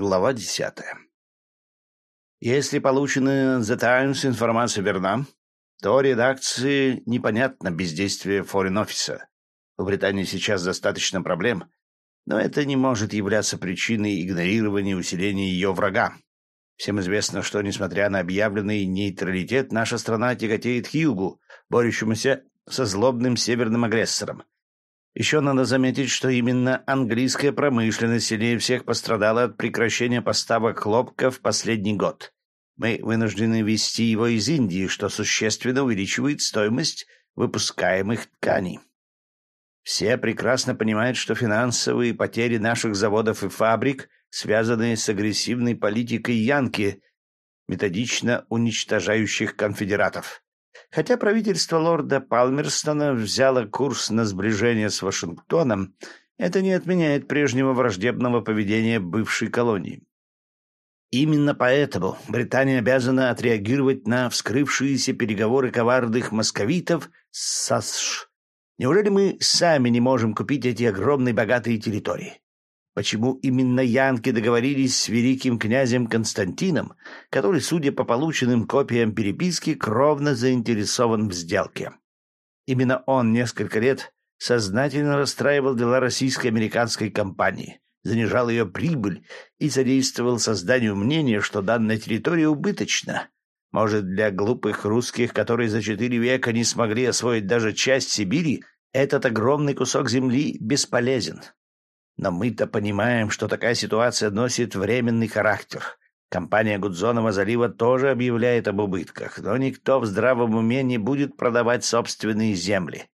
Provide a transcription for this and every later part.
Глава десятая. Если полученная The Times информация верна, то редакции непонятно бездействие Office. У Британии сейчас достаточно проблем, но это не может являться причиной игнорирования усиления ее врага. Всем известно, что, несмотря на объявленный нейтралитет, наша страна тяготеет к югу, борющемуся со злобным северным агрессором. Еще надо заметить, что именно английская промышленность сильнее всех пострадала от прекращения поставок хлопка в последний год. Мы вынуждены везти его из Индии, что существенно увеличивает стоимость выпускаемых тканей. Все прекрасно понимают, что финансовые потери наших заводов и фабрик связаны с агрессивной политикой Янки, методично уничтожающих конфедератов. Хотя правительство лорда Палмерстона взяло курс на сближение с Вашингтоном, это не отменяет прежнего враждебного поведения бывшей колонии. Именно поэтому Британия обязана отреагировать на вскрывшиеся переговоры коварных московитов с САСШ. Неужели мы сами не можем купить эти огромные богатые территории? Почему именно янки договорились с великим князем Константином, который, судя по полученным копиям переписки, кровно заинтересован в сделке? Именно он несколько лет сознательно расстраивал дела российско-американской компании, занижал ее прибыль и содействовал созданию мнения, что данная территория убыточна. Может, для глупых русских, которые за четыре века не смогли освоить даже часть Сибири, этот огромный кусок земли бесполезен. Но мы-то понимаем, что такая ситуация носит временный характер. Компания Гудзонова залива тоже объявляет об убытках, но никто в здравом уме не будет продавать собственные земли.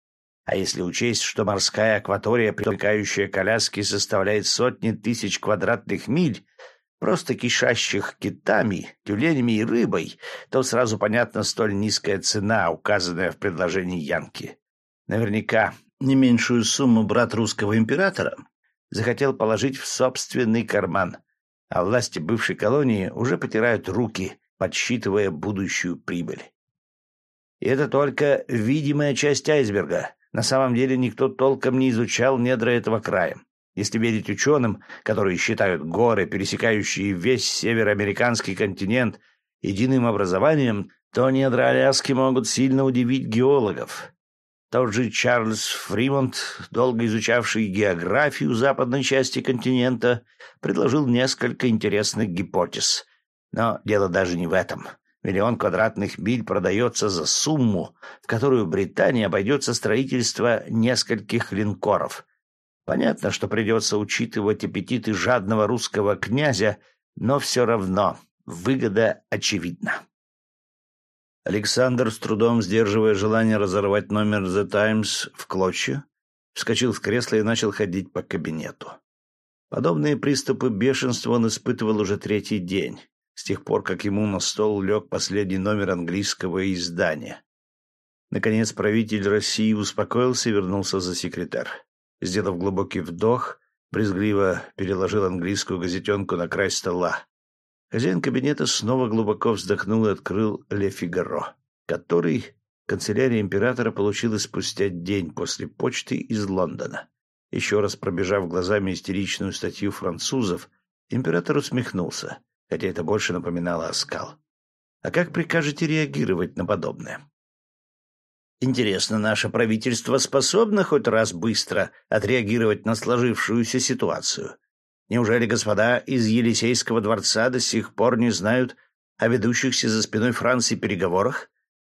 А если учесть, что морская акватория, привлекающая коляски, составляет сотни тысяч квадратных миль, просто кишащих китами, тюленями и рыбой, то сразу понятна столь низкая цена, указанная в предложении Янки. Наверняка не меньшую сумму брат русского императора захотел положить в собственный карман, а власти бывшей колонии уже потирают руки, подсчитывая будущую прибыль. И это только видимая часть айсберга. На самом деле никто толком не изучал недра этого края. Если верить ученым, которые считают горы, пересекающие весь североамериканский континент, единым образованием, то недра Аляски могут сильно удивить геологов. Тот же Чарльз Фримонт, долго изучавший географию западной части континента, предложил несколько интересных гипотез. Но дело даже не в этом. Миллион квадратных миль продается за сумму, в которую Британии обойдется строительство нескольких линкоров. Понятно, что придется учитывать аппетиты жадного русского князя, но все равно выгода очевидна. Александр, с трудом сдерживая желание разорвать номер «The Times» в клочья, вскочил в кресло и начал ходить по кабинету. Подобные приступы бешенства он испытывал уже третий день, с тех пор, как ему на стол лег последний номер английского издания. Наконец правитель России успокоился и вернулся за секретарь. Сделав глубокий вдох, брезгливо переложил английскую газетенку на край стола. Хозяин кабинета снова глубоко вздохнул и открыл «Ле Фигаро», который канцелярия императора получила спустя день после почты из Лондона. Еще раз пробежав глазами истеричную статью французов, император усмехнулся, хотя это больше напоминало оскал. А как прикажете реагировать на подобное? Интересно, наше правительство способно хоть раз быстро отреагировать на сложившуюся ситуацию? Неужели господа из Елисейского дворца до сих пор не знают о ведущихся за спиной Франции переговорах?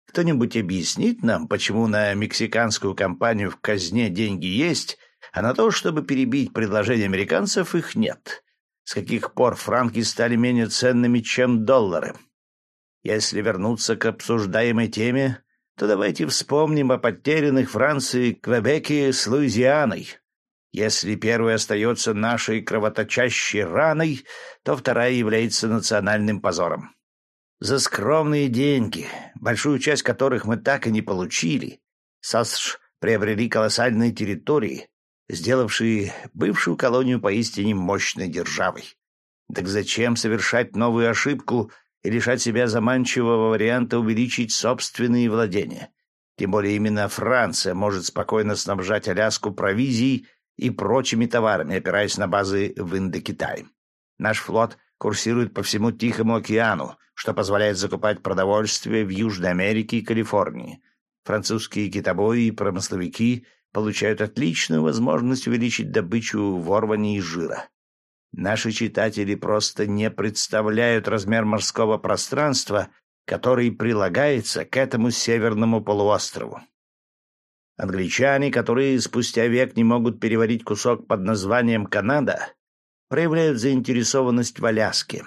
Кто-нибудь объяснит нам, почему на мексиканскую компанию в казне деньги есть, а на то, чтобы перебить предложения американцев, их нет? С каких пор франки стали менее ценными, чем доллары? Если вернуться к обсуждаемой теме, то давайте вспомним о потерянных Франции Квебеке с Луизианой. Если первая остается нашей кровоточащей раной, то вторая является национальным позором. За скромные деньги, большую часть которых мы так и не получили, САСШ приобрели колоссальные территории, сделавшие бывшую колонию поистине мощной державой. Так зачем совершать новую ошибку и лишать себя заманчивого варианта увеличить собственные владения? Тем более именно Франция может спокойно снабжать Аляску провизией и прочими товарами, опираясь на базы в Индокитае. Наш флот курсирует по всему Тихому океану, что позволяет закупать продовольствие в Южной Америке и Калифорнии. Французские китобои и промысловики получают отличную возможность увеличить добычу ворвани и жира. Наши читатели просто не представляют размер морского пространства, который прилагается к этому северному полуострову. Англичане, которые спустя век не могут переварить кусок под названием Канада, проявляют заинтересованность в Аляске.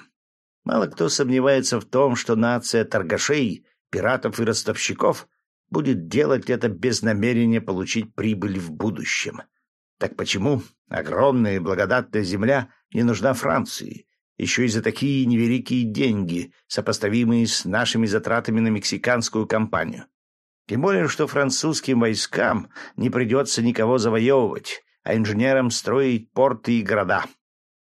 Мало кто сомневается в том, что нация торгашей, пиратов и ростовщиков будет делать это без намерения получить прибыль в будущем. Так почему огромная и благодатная земля не нужна Франции, еще и за такие невеликие деньги, сопоставимые с нашими затратами на мексиканскую кампанию? Тем более, что французским войскам не придется никого завоевывать, а инженерам строить порты и города.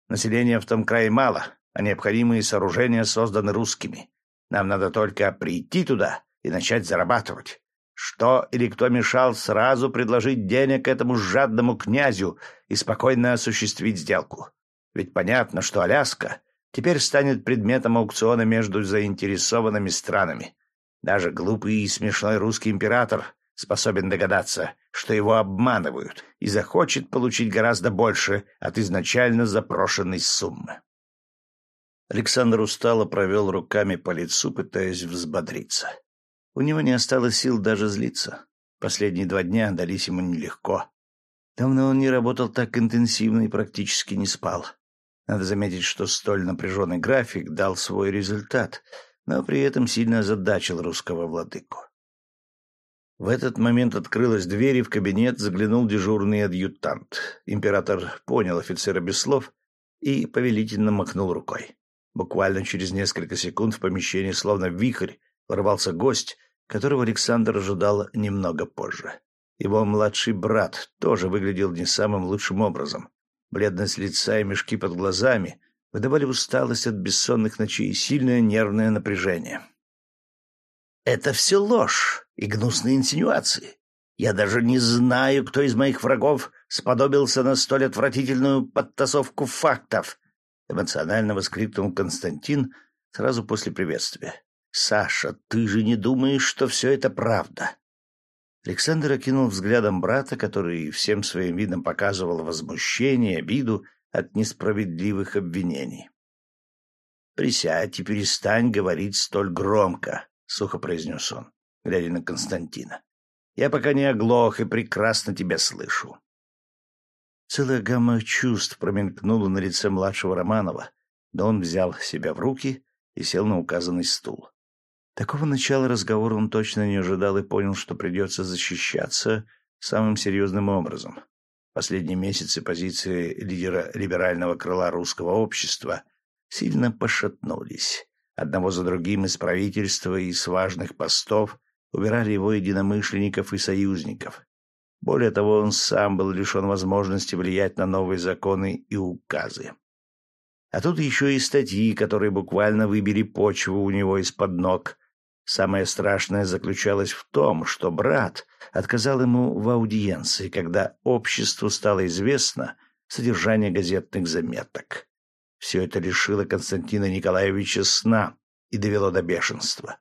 Населения в том крае мало, а необходимые сооружения созданы русскими. Нам надо только прийти туда и начать зарабатывать. Что или кто мешал сразу предложить денег этому жадному князю и спокойно осуществить сделку? Ведь понятно, что Аляска теперь станет предметом аукциона между заинтересованными странами. Даже глупый и смешной русский император способен догадаться, что его обманывают, и захочет получить гораздо больше от изначально запрошенной суммы. Александр устало провел руками по лицу, пытаясь взбодриться. У него не осталось сил даже злиться. Последние два дня дались ему нелегко. Давно он не работал так интенсивно и практически не спал. Надо заметить, что столь напряженный график дал свой результат, но при этом сильно озадачил русского владыку. В этот момент открылась дверь, и в кабинет заглянул дежурный адъютант. Император понял офицера без слов и повелительно махнул рукой. Буквально через несколько секунд в помещении, словно вихрь, ворвался гость, которого Александр ожидал немного позже. Его младший брат тоже выглядел не самым лучшим образом. Бледность лица и мешки под глазами выдавали усталость от бессонных ночей и сильное нервное напряжение. «Это все ложь и гнусные инсинуации. Я даже не знаю, кто из моих врагов сподобился на столь отвратительную подтасовку фактов», — эмоционально воскликнул Константин сразу после приветствия. «Саша, ты же не думаешь, что все это правда?» Александр окинул взглядом брата, который всем своим видом показывал возмущение, обиду от несправедливых обвинений. «Присядь и перестань говорить столь громко», — сухо произнес он, глядя на Константина. «Я пока не оглох и прекрасно тебя слышу». Целая гамма чувств промелькнула на лице младшего Романова, но он взял себя в руки и сел на указанный стул. Такого начала разговора он точно не ожидал и понял, что придется защищаться самым серьезным образом. Последние месяцы позиции лидера либерального крыла русского общества сильно пошатнулись. Одного за другим из правительства и с важных постов убирали его единомышленников и союзников. Более того, он сам был лишен возможности влиять на новые законы и указы. А тут еще и статьи, которые буквально выбили почву у него из-под ног, Самое страшное заключалось в том, что брат отказал ему в аудиенции, когда обществу стало известно содержание газетных заметок. Все это лишило Константина Николаевича сна и довело до бешенства.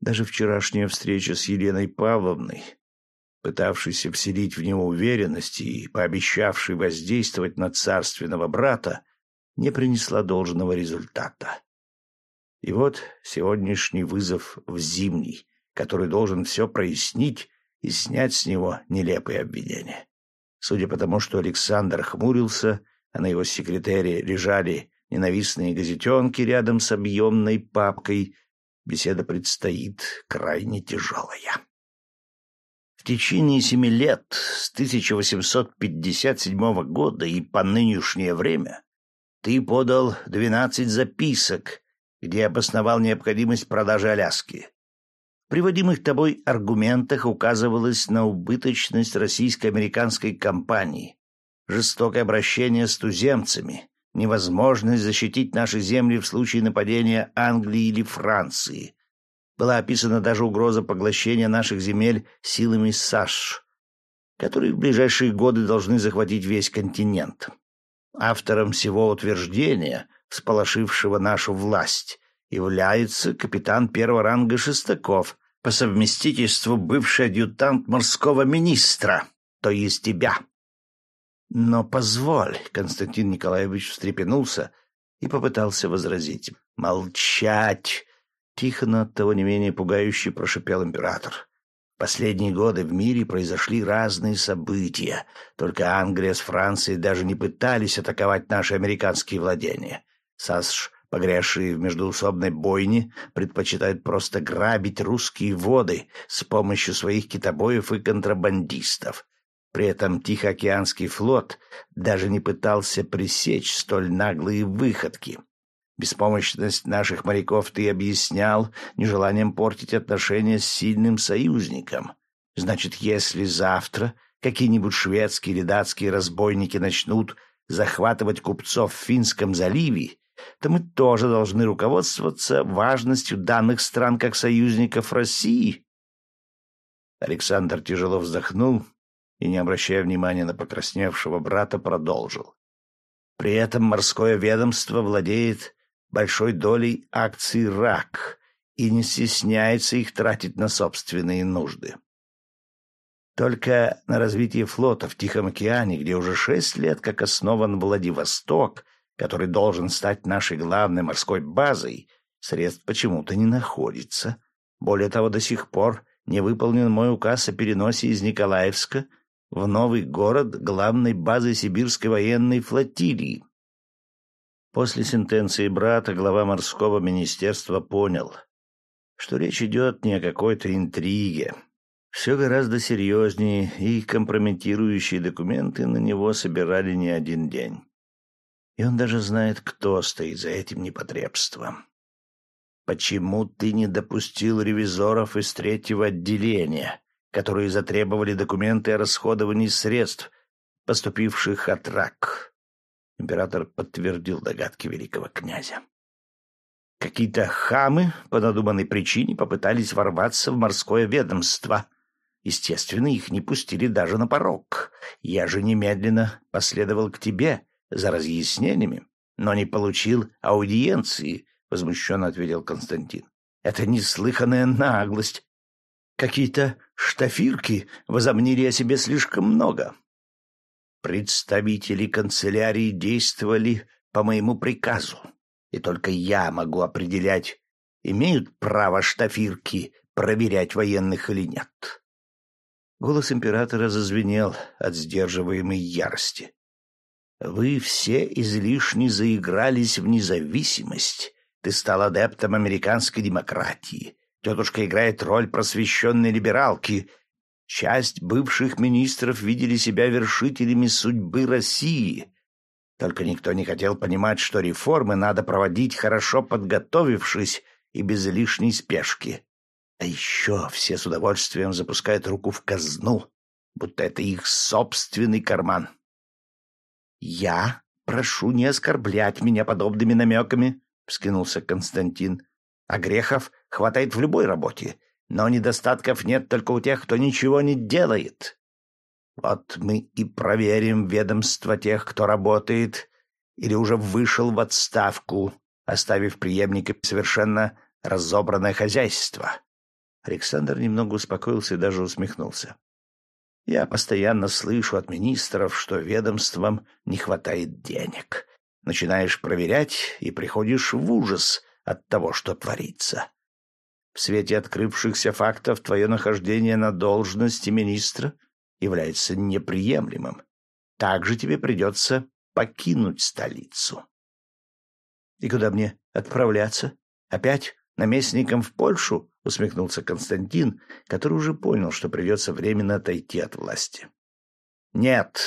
Даже вчерашняя встреча с Еленой Павловной, пытавшейся вселить в него уверенность и пообещавшей воздействовать на царственного брата, не принесла должного результата. И вот сегодняшний вызов в зимний, который должен все прояснить и снять с него нелепые обвинения. Судя по тому, что Александр хмурился, а на его секретаре лежали ненавистные газетенки рядом с объемной папкой, беседа предстоит крайне тяжелая. В течение семи лет, с 1857 года и по нынешнее время, ты подал двенадцать записок, где обосновал необходимость продажи Аляски. В приводимых тобой аргументах указывалось на убыточность российско-американской компании, жестокое обращение с туземцами, невозможность защитить наши земли в случае нападения Англии или Франции. Была описана даже угроза поглощения наших земель силами САШ, которые в ближайшие годы должны захватить весь континент. автором всего утверждения, всполошившего нашу власть, является капитан первого ранга Шестаков, по совместительству бывший адъютант морского министра, то есть тебя. Но позволь, Константин Николаевич встрепенулся и попытался возразить. Молчать! Тихо, но оттого не менее пугающе прошипел император. Последние годы в мире произошли разные события. Только Англия с Францией даже не пытались атаковать наши американские владения. САСШ, погрязшие в междуусобной бойне, предпочитают просто грабить русские воды с помощью своих китобоев и контрабандистов. При этом Тихоокеанский флот даже не пытался пресечь столь наглые выходки. Беспомощность наших моряков ты объяснял нежеланием портить отношения с сильным союзником. Значит, если завтра какие-нибудь шведские или датские разбойники начнут захватывать купцов в Финском заливе, то мы тоже должны руководствоваться важностью данных стран как союзников России. Александр тяжело вздохнул и, не обращая внимания на покрасневшего брата, продолжил. При этом морское ведомство владеет большой долей акций РАК и не стесняется их тратить на собственные нужды. Только на развитие флота в Тихом океане, где уже шесть лет как основан Владивосток, который должен стать нашей главной морской базой, средств почему-то не находится. Более того, до сих пор не выполнен мой указ о переносе из Николаевска в новый город главной базы сибирской военной флотилии. После сентенции брата глава морского министерства понял, что речь идет не о какой-то интриге. Все гораздо серьезнее, и компрометирующие документы на него собирали не один день. И он даже знает, кто стоит за этим непотребством. Почему ты не допустил ревизоров из третьего отделения, которые затребовали документы о расходовании средств, поступивших от РАК? Император подтвердил догадки великого князя. Какие-то хамы по надуманной причине попытались ворваться в морское ведомство. Естественно, их не пустили даже на порог. Я же немедленно последовал к тебе за разъяснениями, но не получил аудиенции, — возмущенно ответил Константин. — Это неслыханная наглость. Какие-то штафирки возомнили о себе слишком много. Представители канцелярии действовали по моему приказу, и только я могу определять, имеют право штафирки проверять военных или нет. Голос императора зазвенел от сдерживаемой ярости. Вы все излишне заигрались в независимость. Ты стал адептом американской демократии. Тетушка играет роль просвещенной либералки, Часть бывших министров видели себя вершителями судьбы России. Только никто не хотел понимать, что реформы надо проводить хорошо подготовившись и без лишней спешки. А еще все с удовольствием запускают руку в казну, будто это их собственный карман. «Я прошу не оскорблять меня подобными намеками», — вскинулся Константин. «А грехов хватает в любой работе, но недостатков нет только у тех, кто ничего не делает. Вот мы и проверим ведомство тех, кто работает или уже вышел в отставку, оставив преемника совершенно разобранное хозяйство. Александр немного успокоился и даже усмехнулся. Я постоянно слышу от министров, что ведомствам не хватает денег. Начинаешь проверять и приходишь в ужас от того, что творится. В свете открывшихся фактов твое нахождение на должности министра является неприемлемым. Также тебе придется покинуть столицу. — И куда мне отправляться? Опять наместником в Польшу? — усмехнулся Константин, который уже понял, что придется временно отойти от власти. — Нет,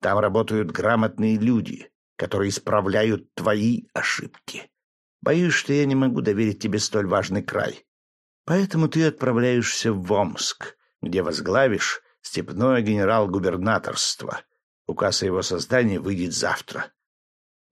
там работают грамотные люди, которые исправляют твои ошибки. Боюсь, что я не могу доверить тебе столь важный край. Поэтому ты отправляешься в Омск, где возглавишь степное генерал-губернаторство. Указ о его создании выйдет завтра.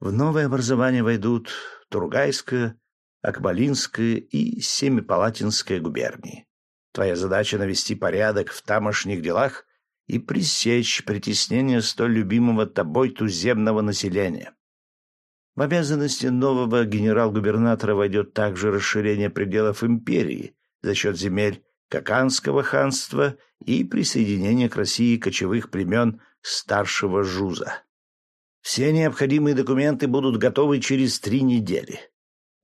В новое образование войдут Тургайская, Акбалинская и Семипалатинская губернии. Твоя задача — навести порядок в тамошних делах и пресечь притеснение столь любимого тобой туземного населения. В обязанности нового генерал-губернатора войдет также расширение пределов империи за счет земель Каканского ханства и присоединение к России кочевых племен старшего Жуза. Все необходимые документы будут готовы через три недели.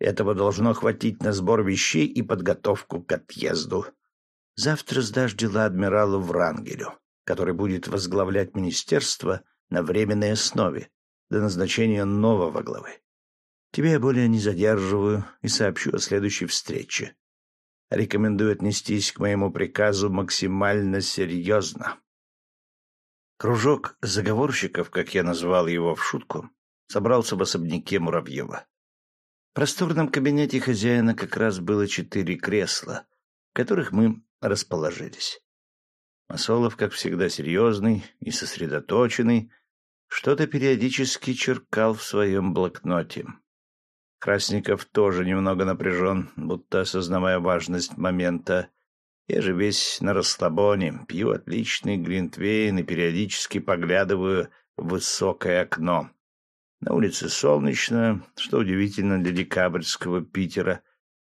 Этого должно хватить на сбор вещей и подготовку к отъезду. Завтра сдашь дела адмиралу Врангелю, который будет возглавлять министерство на временной основе до назначения нового главы. Тебя я более не задерживаю и сообщу о следующей встрече. Рекомендую отнестись к моему приказу максимально серьезно. Кружок заговорщиков, как я назвал его в шутку, собрался в особняке Муравьева. В просторном кабинете хозяина как раз было четыре кресла, в которых мы расположились. Масолов, как всегда, серьезный и сосредоточенный, что-то периодически черкал в своем блокноте. Красников тоже немного напряжен, будто осознавая важность момента. Я же весь на расслабоне, пью отличный глинтвейн и периодически поглядываю в высокое окно. На улице солнечно, что удивительно для декабрьского Питера.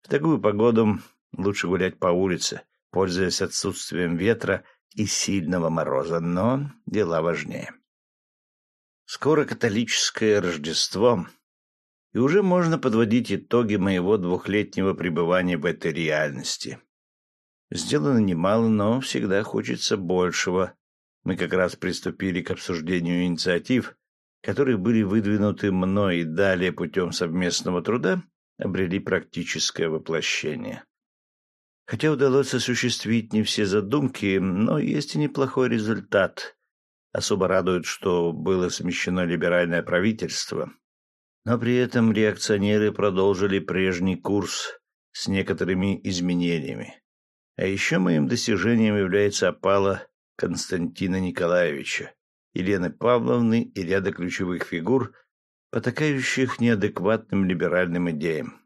В такую погоду лучше гулять по улице, пользуясь отсутствием ветра и сильного мороза, но дела важнее. Скоро католическое Рождество, и уже можно подводить итоги моего двухлетнего пребывания в этой реальности. Сделано немало, но всегда хочется большего. Мы как раз приступили к обсуждению инициатив, которые были выдвинуты мной и далее путем совместного труда обрели практическое воплощение. Хотя удалось осуществить не все задумки, но есть и неплохой результат. Особо радует, что было смещено либеральное правительство. Но при этом реакционеры продолжили прежний курс с некоторыми изменениями. А еще моим достижением является опала Константина Николаевича, Елены Павловны и ряда ключевых фигур, потакающих неадекватным либеральным идеям.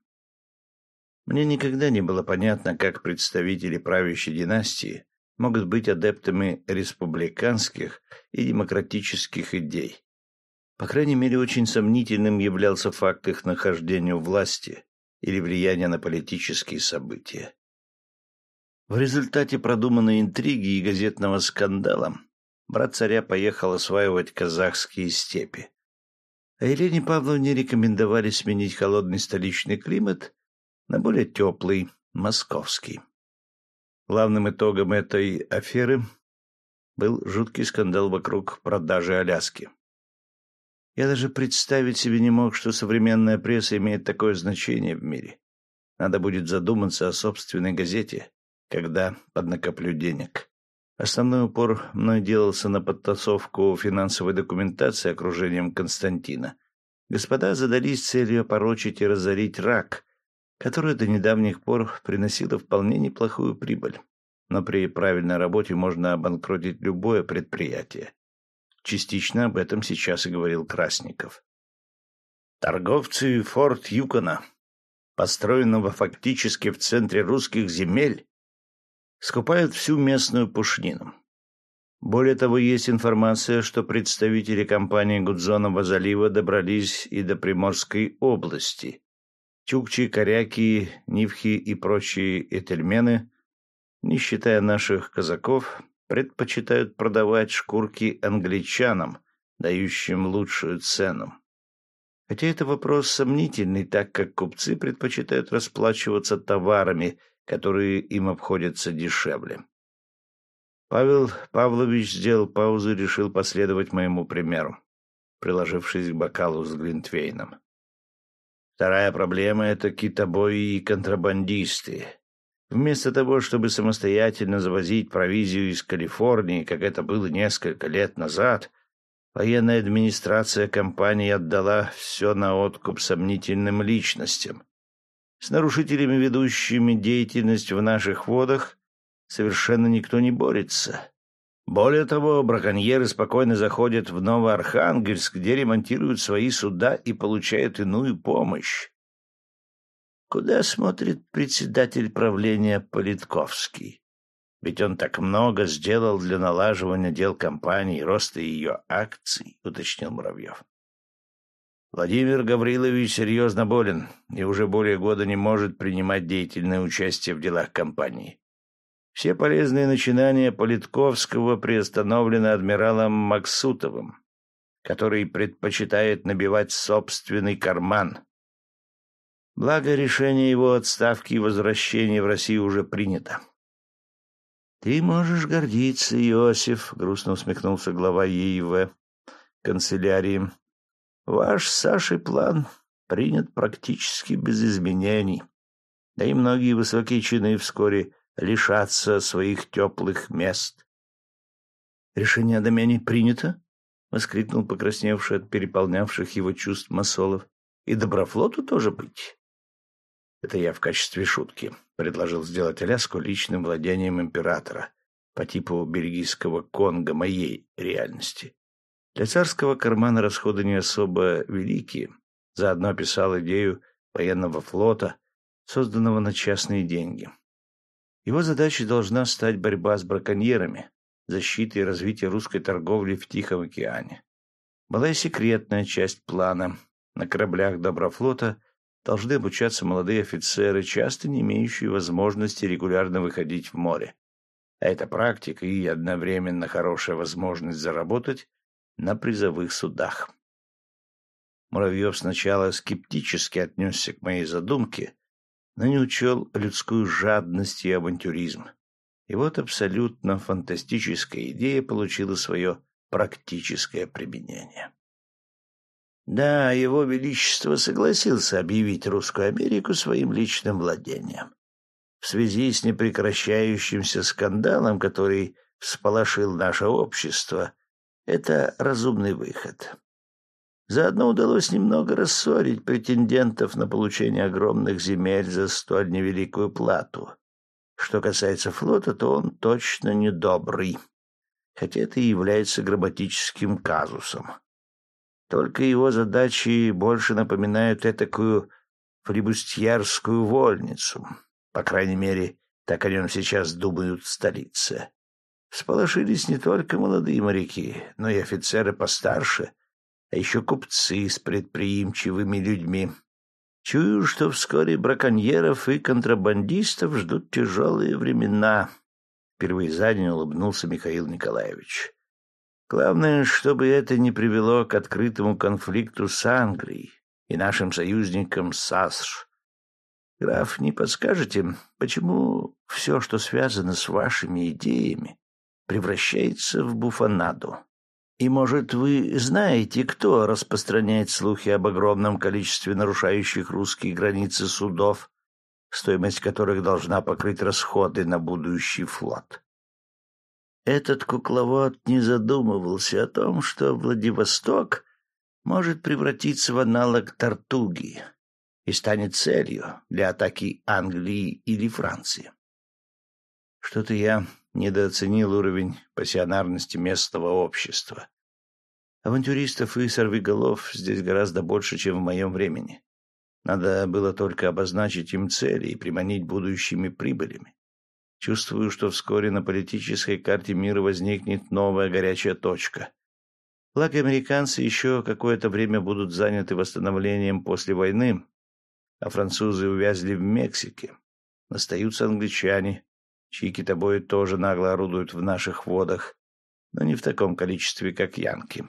Мне никогда не было понятно, как представители правящей династии могут быть адептами республиканских и демократических идей. По крайней мере, очень сомнительным являлся факт их нахождения у власти или влияния на политические события. В результате продуманной интриги и газетного скандала брат царя поехал осваивать казахские степи. А Елене Павловне рекомендовали сменить холодный столичный климат на более теплый, московский. Главным итогом этой аферы был жуткий скандал вокруг продажи Аляски. Я даже представить себе не мог, что современная пресса имеет такое значение в мире. Надо будет задуматься о собственной газете, когда поднакоплю денег. Основной упор мной делался на подтасовку финансовой документации окружением Константина. Господа задались целью опорочить и разорить рак, которая до недавних пор приносила вполне неплохую прибыль. Но при правильной работе можно обанкротить любое предприятие. Частично об этом сейчас и говорил Красников. Торговцы Форт Юкона, построенного фактически в центре русских земель, скупают всю местную пушнину. Более того, есть информация, что представители компании Гудзонова залива добрались и до Приморской области, Чукчи, коряки, нивхи и прочие этельмены, не считая наших казаков, предпочитают продавать шкурки англичанам, дающим лучшую цену. Хотя это вопрос сомнительный, так как купцы предпочитают расплачиваться товарами, которые им обходятся дешевле. Павел Павлович сделал паузу и решил последовать моему примеру, приложившись к бокалу с Глинтвейном. Вторая проблема — это китобои и контрабандисты. Вместо того, чтобы самостоятельно завозить провизию из Калифорнии, как это было несколько лет назад, военная администрация компании отдала все на откуп сомнительным личностям. С нарушителями, ведущими деятельность в наших водах, совершенно никто не борется. Более того, браконьеры спокойно заходят в Новоархангельск, где ремонтируют свои суда и получают иную помощь. Куда смотрит председатель правления Политковский? Ведь он так много сделал для налаживания дел компании и роста ее акций, — уточнил Муравьев. Владимир Гаврилович серьезно болен и уже более года не может принимать деятельное участие в делах компании. Все полезные начинания Политковского приостановлены адмиралом Максутовым, который предпочитает набивать собственный карман. Благо, решение его отставки и возвращения в Россию уже принято. «Ты можешь гордиться, Иосиф», — грустно усмехнулся глава ЕИВ канцелярии. «Ваш с Сашей план принят практически без изменений, да и многие высокие чины вскоре лишатся своих теплых мест». «Решение о домене принято?» — воскликнул покрасневший от переполнявших его чувств Масолов. «И Доброфлоту тоже быть?» Это я в качестве шутки предложил сделать Аляску личным владением императора по типу бельгийского Конго моей реальности. Для царского кармана расходы не особо великие. Заодно писал идею военного флота, созданного на частные деньги. Его задачей должна стать борьба с браконьерами, защита и развитие русской торговли в Тихом океане. Была и секретная часть плана. На кораблях Доброфлота – должны обучаться молодые офицеры, часто не имеющие возможности регулярно выходить в море. А это практика и одновременно хорошая возможность заработать на призовых судах. Муравьев сначала скептически отнесся к моей задумке, но не учел людскую жадность и авантюризм. И вот абсолютно фантастическая идея получила свое практическое применение. Да, его величество согласился объявить Русскую Америку своим личным владением. В связи с непрекращающимся скандалом, который всполошил наше общество, это разумный выход. Заодно удалось немного рассорить претендентов на получение огромных земель за столь невеликую плату. Что касается флота, то он точно недобрый, хотя это и является грамматическим казусом. Только его задачи больше напоминают этакую флибустьярскую вольницу. По крайней мере, так о нем сейчас думают в столице. Всполошились не только молодые моряки, но и офицеры постарше, а еще купцы с предприимчивыми людьми. Чую, что вскоре браконьеров и контрабандистов ждут тяжелые времена. Впервые за день улыбнулся Михаил Николаевич. Главное, чтобы это не привело к открытому конфликту с Англией и нашим союзникам САСШ. Граф, не подскажете, почему все, что связано с вашими идеями, превращается в буфанаду? И, может, вы знаете, кто распространяет слухи об огромном количестве нарушающих русские границы судов, стоимость которых должна покрыть расходы на будущий флот? Этот кукловод не задумывался о том, что Владивосток может превратиться в аналог Тартуги и станет целью для атаки Англии или Франции. Что-то я недооценил уровень пассионарности местного общества. Авантюристов и сорвиголов здесь гораздо больше, чем в моем времени. Надо было только обозначить им цели и приманить будущими прибылями. Чувствую, что вскоре на политической карте мира возникнет новая горячая точка. Благо, американцы еще какое-то время будут заняты восстановлением после войны, а французы увязли в Мексике. Остаются англичане, чьи китобои тоже нагло орудуют в наших водах, но не в таком количестве, как янки.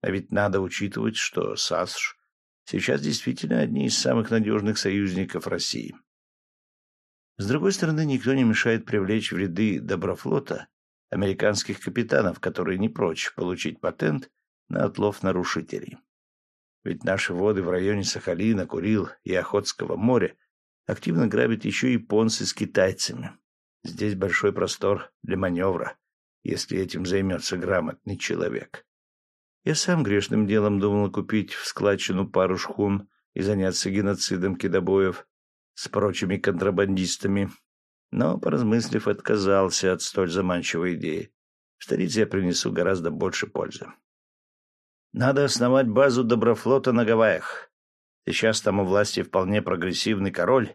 А ведь надо учитывать, что САСШ сейчас действительно одни из самых надежных союзников России. С другой стороны, никто не мешает привлечь в ряды Доброфлота американских капитанов, которые не прочь получить патент на отлов нарушителей. Ведь наши воды в районе Сахалина, Курил и Охотского моря активно грабят еще японцы с китайцами. Здесь большой простор для маневра, если этим займется грамотный человек. Я сам грешным делом думал купить в складчину пару шхун и заняться геноцидом кидобоев, с прочими контрабандистами, но, поразмыслив, отказался от столь заманчивой идеи. В столице я принесу гораздо больше пользы. Надо основать базу Доброфлота на Гавайях. Сейчас там у власти вполне прогрессивный король,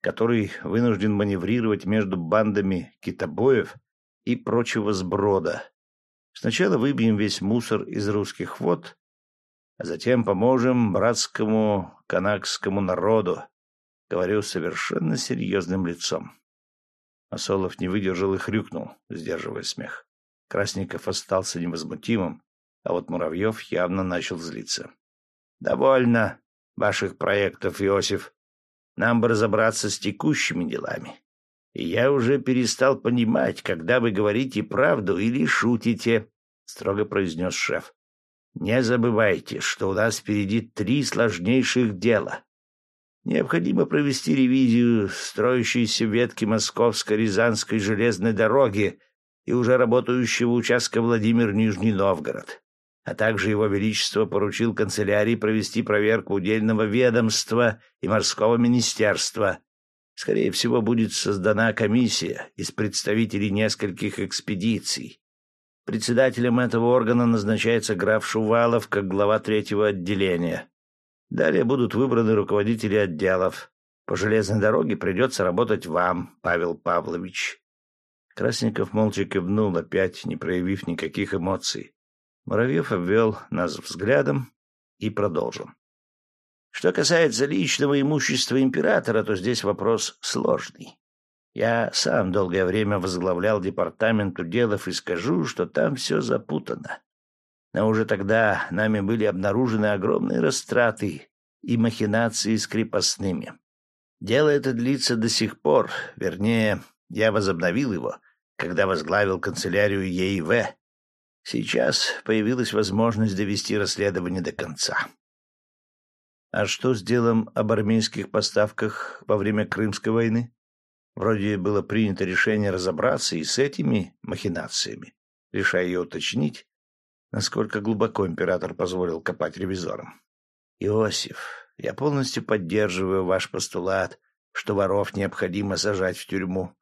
который вынужден маневрировать между бандами китобоев и прочего сброда. Сначала выбьем весь мусор из русских вод, а затем поможем братскому канакскому народу, говорю совершенно серьезным лицом. Масолов не выдержал и хрюкнул, сдерживая смех. Красников остался невозмутимым, а вот Муравьев явно начал злиться. — Довольно ваших проектов, Иосиф. Нам бы разобраться с текущими делами. И я уже перестал понимать, когда вы говорите правду или шутите, — строго произнес шеф. — Не забывайте, что у нас впереди три сложнейших дела. Необходимо провести ревизию строящейся ветки Московско-Рязанской железной дороги и уже работающего участка Владимир-Нижний Новгород. А также Его Величество поручил канцелярии провести проверку удельного ведомства и морского министерства. Скорее всего, будет создана комиссия из представителей нескольких экспедиций. Председателем этого органа назначается граф Шувалов как глава третьего отделения. Далее будут выбраны руководители отделов. По железной дороге придется работать вам, Павел Павлович. Красников молча кивнул, опять не проявив никаких эмоций. Муравьев обвел нас взглядом и продолжил. Что касается личного имущества императора, то здесь вопрос сложный. Я сам долгое время возглавлял департамент уделов и скажу, что там все запутано. Но уже тогда нами были обнаружены огромные растраты и махинации с крепостными. Дело это длится до сих пор, вернее, я возобновил его, когда возглавил канцелярию ЕИВ. Сейчас появилась возможность довести расследование до конца. А что с делом об армейских поставках во время Крымской войны? Вроде было принято решение разобраться и с этими махинациями, решая ее уточнить, насколько глубоко император позволил копать ревизорам. Иосиф, я полностью поддерживаю ваш постулат, что воров необходимо сажать в тюрьму.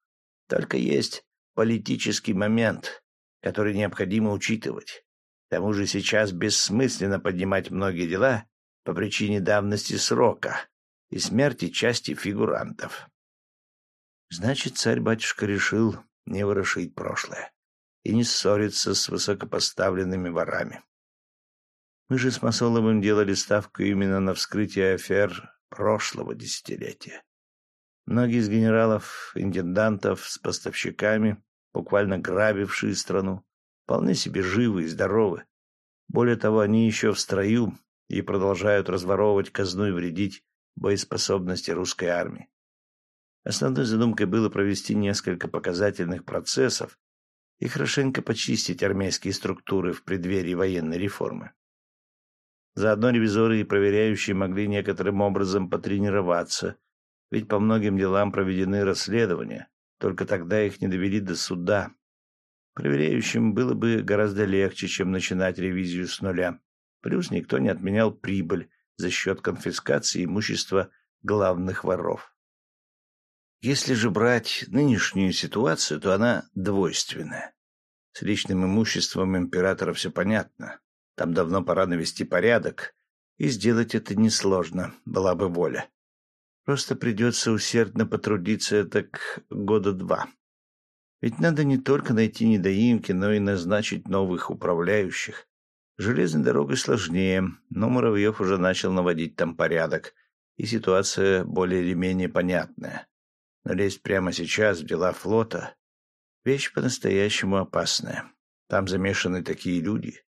Только есть политический момент, который необходимо учитывать. К тому же сейчас бессмысленно поднимать многие дела по причине давности срока и смерти части фигурантов. Значит, царь-батюшка решил не ворошить прошлое и не ссориться с высокопоставленными ворами. Мы же с Масоловым делали ставку именно на вскрытие афер прошлого десятилетия. Многие из генералов, интендантов с поставщиками, буквально грабившие страну, вполне себе живы и здоровы. Более того, они еще в строю и продолжают разворовывать казну и вредить боеспособности русской армии. Основной задумкой было провести несколько показательных процессов и хорошенько почистить армейские структуры в преддверии военной реформы. Заодно ревизоры и проверяющие могли некоторым образом потренироваться, ведь по многим делам проведены расследования, только тогда их не довели до суда. Проверяющим было бы гораздо легче, чем начинать ревизию с нуля. Плюс никто не отменял прибыль за счет конфискации имущества главных воров. Если же брать нынешнюю ситуацию, то она двойственная. С личным имуществом императора все понятно. Там давно пора навести порядок, и сделать это несложно, была бы воля. Просто придется усердно потрудиться так года два. Ведь надо не только найти недоимки, но и назначить новых управляющих. Железной дорогой сложнее, но Муравьев уже начал наводить там порядок, и ситуация более или менее понятная. Но лезть прямо сейчас в дела флота — вещь по-настоящему опасная. Там замешаны такие люди.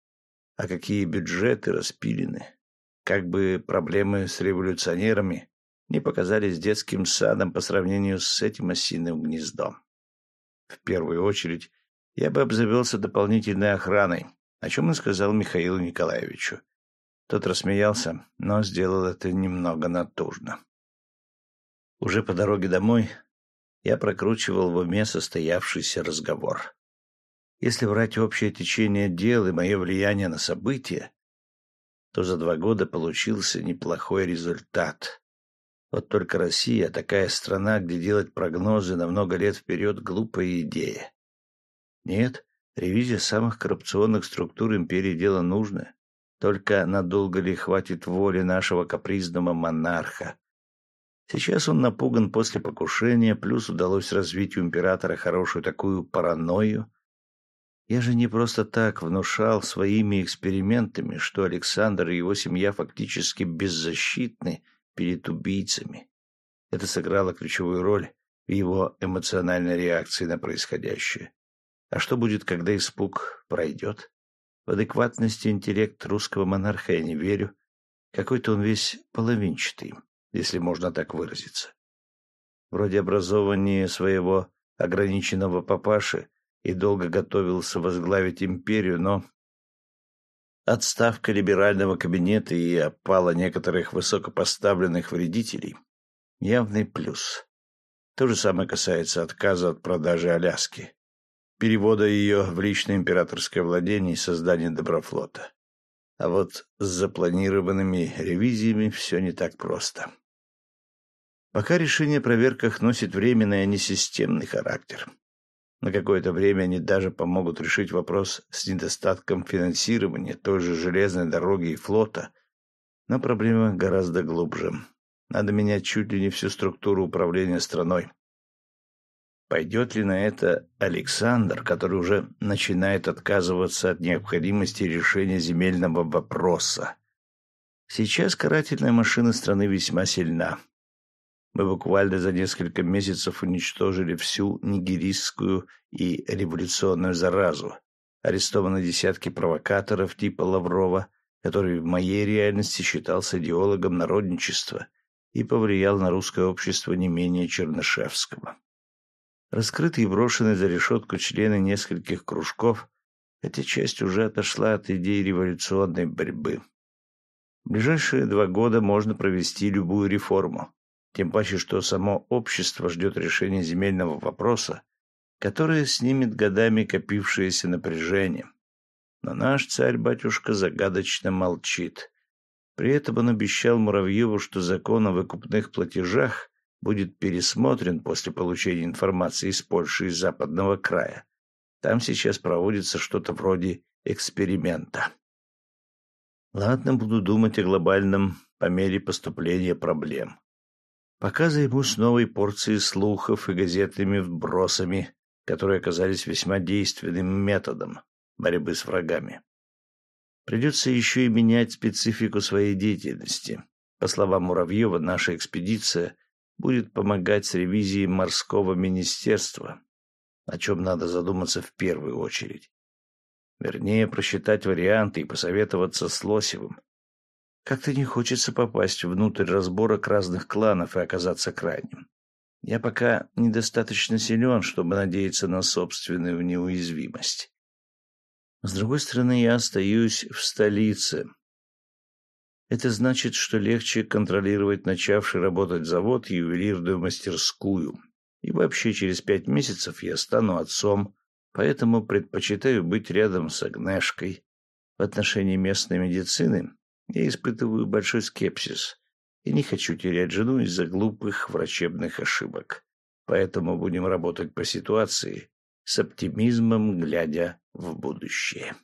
А какие бюджеты распилены. Как бы проблемы с революционерами не показались детским садом по сравнению с этим осиным гнездом. В первую очередь я бы обзавелся дополнительной охраной, о чем и сказал Михаилу Николаевичу. Тот рассмеялся, но сделал это немного натужно. Уже по дороге домой я прокручивал в уме состоявшийся разговор. Если врать общее течение дел и мое влияние на события, то за два года получился неплохой результат. Вот только Россия — такая страна, где делать прогнозы на много лет вперед — глупая идея. Нет, ревизия самых коррупционных структур империи — дело нужное. Только надолго ли хватит воли нашего капризного монарха? Сейчас он напуган после покушения, плюс удалось развить у императора хорошую такую паранойю. Я же не просто так внушал своими экспериментами, что Александр и его семья фактически беззащитны перед убийцами. Это сыграло ключевую роль в его эмоциональной реакции на происходящее. А что будет, когда испуг пройдет? В адекватность и интеллект русского монарха я не верю. Какой-то он весь половинчатый, если можно так выразиться. Вроде образования своего ограниченного папаши и долго готовился возглавить империю, но отставка либерального кабинета и опала некоторых высокопоставленных вредителей — явный плюс. То же самое касается отказа от продажи Аляски перевода ее в личное императорское владение и создания доброфлота. А вот с запланированными ревизиями все не так просто. Пока решение о проверках носит временный, а не системный характер. На какое-то время они даже помогут решить вопрос с недостатком финансирования той же железной дороги и флота, но проблема гораздо глубже. Надо менять чуть ли не всю структуру управления страной. Пойдет ли на это Александр, который уже начинает отказываться от необходимости решения земельного вопроса? Сейчас карательная машина страны весьма сильна. Мы буквально за несколько месяцев уничтожили всю нигеристскую и революционную заразу. Арестованы десятки провокаторов типа Лаврова, который в моей реальности считался идеологом народничества и повлиял на русское общество не менее Чернышевского. Раскрытые и брошенные за решетку члены нескольких кружков, эта часть уже отошла от идей революционной борьбы. В ближайшие два года можно провести любую реформу, тем паче, что само общество ждет решения земельного вопроса, которое снимет годами копившееся напряжение. Но наш царь-батюшка загадочно молчит. При этом он обещал Муравьеву, что закон о выкупных платежах будет пересмотрен после получения информации из Польши и Западного края. Там сейчас проводится что-то вроде эксперимента. Ладно, буду думать о глобальном по мере поступления проблем. Пока займусь новой порцией слухов и газетными вбросами, которые оказались весьма действенным методом борьбы с врагами. Придется еще и менять специфику своей деятельности. По словам Муравьева, наша экспедиция — будет помогать с ревизией морского министерства, о чем надо задуматься в первую очередь. Вернее, просчитать варианты и посоветоваться с Лосевым. Как-то не хочется попасть внутрь разборок разных кланов и оказаться крайним. Я пока недостаточно силен, чтобы надеяться на собственную неуязвимость. С другой стороны, я остаюсь в столице, это значит, что легче контролировать начавший работать завод и ювелирную мастерскую. И вообще через пять месяцев я стану отцом, поэтому предпочитаю быть рядом с Агнешкой. В отношении местной медицины я испытываю большой скепсис и не хочу терять жену из-за глупых врачебных ошибок. Поэтому будем работать по ситуации, с оптимизмом глядя в будущее.